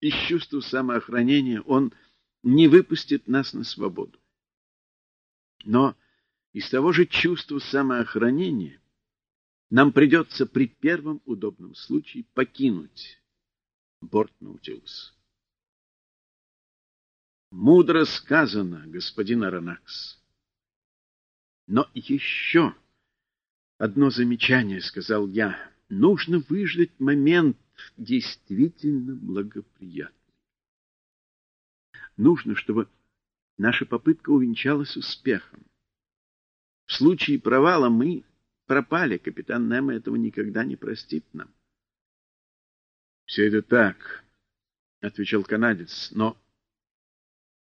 из чувства самоохранения он не выпустит нас на свободу. Но из того же чувства самоохранения нам придется при первом удобном случае покинуть борт Наутилуса. Мудро сказано, господин Аронакс. Но еще одно замечание, — сказал я. Нужно выждать момент действительно благоприятный. Нужно, чтобы наша попытка увенчалась успехом. В случае провала мы пропали. Капитан Немо этого никогда не простит нам. — Все это так, — отвечал канадец, — но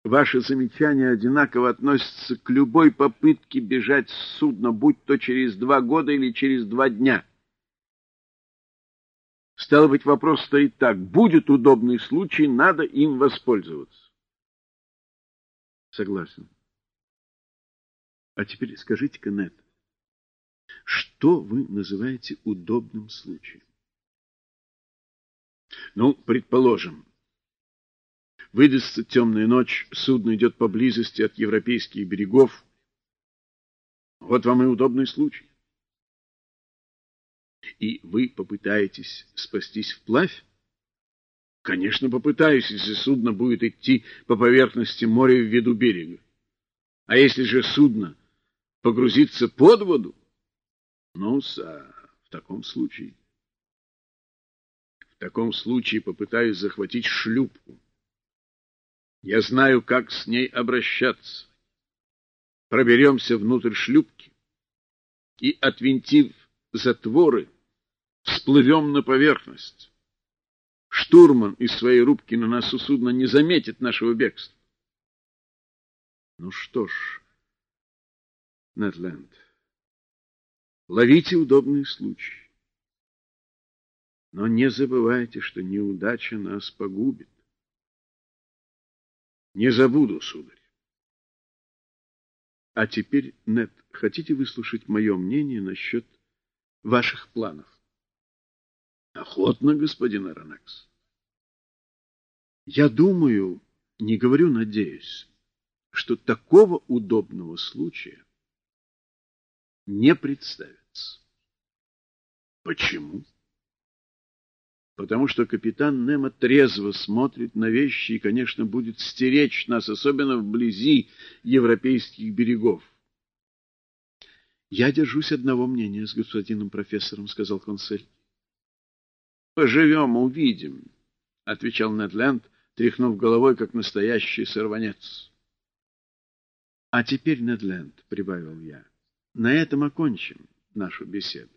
Ваши замечания одинаково относятся к любой попытке бежать с судна, будь то через два года или через два дня. Стало быть, вопрос стоит так. Будет удобный случай, надо им воспользоваться. Согласен. А теперь скажите-ка, что вы называете удобным случаем? Ну, предположим, Выдастся темная ночь, судно идет поблизости от европейских берегов. Вот вам и удобный случай. И вы попытаетесь спастись вплавь? Конечно, попытаюсь, если судно будет идти по поверхности моря в виду берега. А если же судно погрузится под воду? Ну, а в таком случае... В таком случае попытаюсь захватить шлюпку. Я знаю, как с ней обращаться. Проберемся внутрь шлюпки и, отвинтив затворы, всплывем на поверхность. Штурман из своей рубки на носу судна не заметит нашего бегства. Ну что ж, Нетленд, ловите удобный случай. Но не забывайте, что неудача нас погубит. Не забуду, сударь. А теперь, Нет, хотите выслушать мое мнение насчет ваших планов? Охотно, господин Аронакс. Я думаю, не говорю надеюсь, что такого удобного случая не представится. Почему? потому что капитан Немо трезво смотрит на вещи и, конечно, будет стеречь нас, особенно вблизи европейских берегов. — Я держусь одного мнения с господином профессором, — сказал консель. — Поживем, увидим, — отвечал Недленд, тряхнув головой, как настоящий сорванец. — А теперь, Недленд, — прибавил я, — на этом окончим нашу беседу.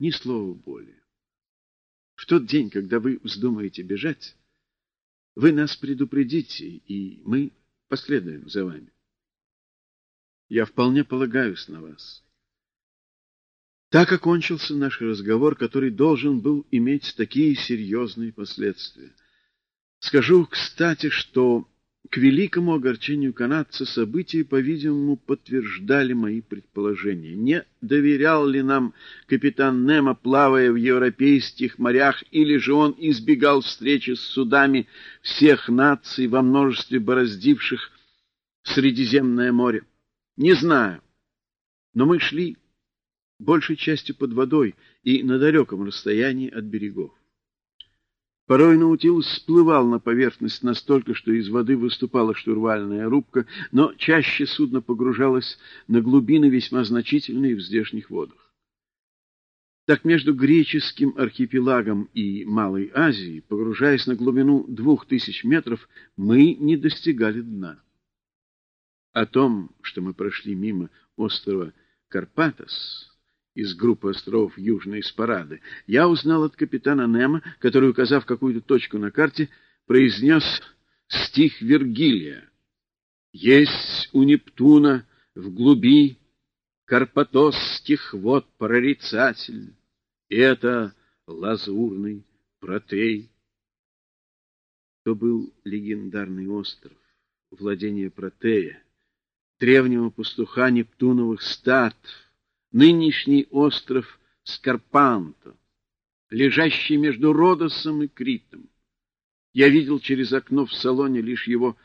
Ни слова более. В тот день, когда вы вздумаете бежать, вы нас предупредите, и мы последуем за вами. Я вполне полагаюсь на вас. Так окончился наш разговор, который должен был иметь такие серьезные последствия. Скажу, кстати, что к великому огорчению канадца события, по-видимому, подтверждали мои предположения. Не доверял ли нам капитан Немо, плавая в европейских морях, или же он избегал встречи с судами всех наций во множестве бороздивших Средиземное море? Не знаю. Но мы шли большей частью под водой и на далеком расстоянии от берегов. Порой Наутилус всплывал на поверхность настолько, что из воды выступала штурвальная рубка, но чаще судно погружалось на глубины весьма значительные в здешних водах. Так между греческим архипелагом и Малой Азией, погружаясь на глубину двух тысяч метров, мы не достигали дна. О том, что мы прошли мимо острова Карпатос, из группы островов Южной Спарады, я узнал от капитана Немо, который, указав какую-то точку на карте, произнес стих Вергилия. «Есть у Нептуна в глуби карпатосских вод прорицатель, это лазурный протей». То был легендарный остров, владение Протея, древнего пастуха Нептуновых стад, нынешний остров Скарпанто, лежащий между Родосом и Критом. Я видел через окно в салоне лишь его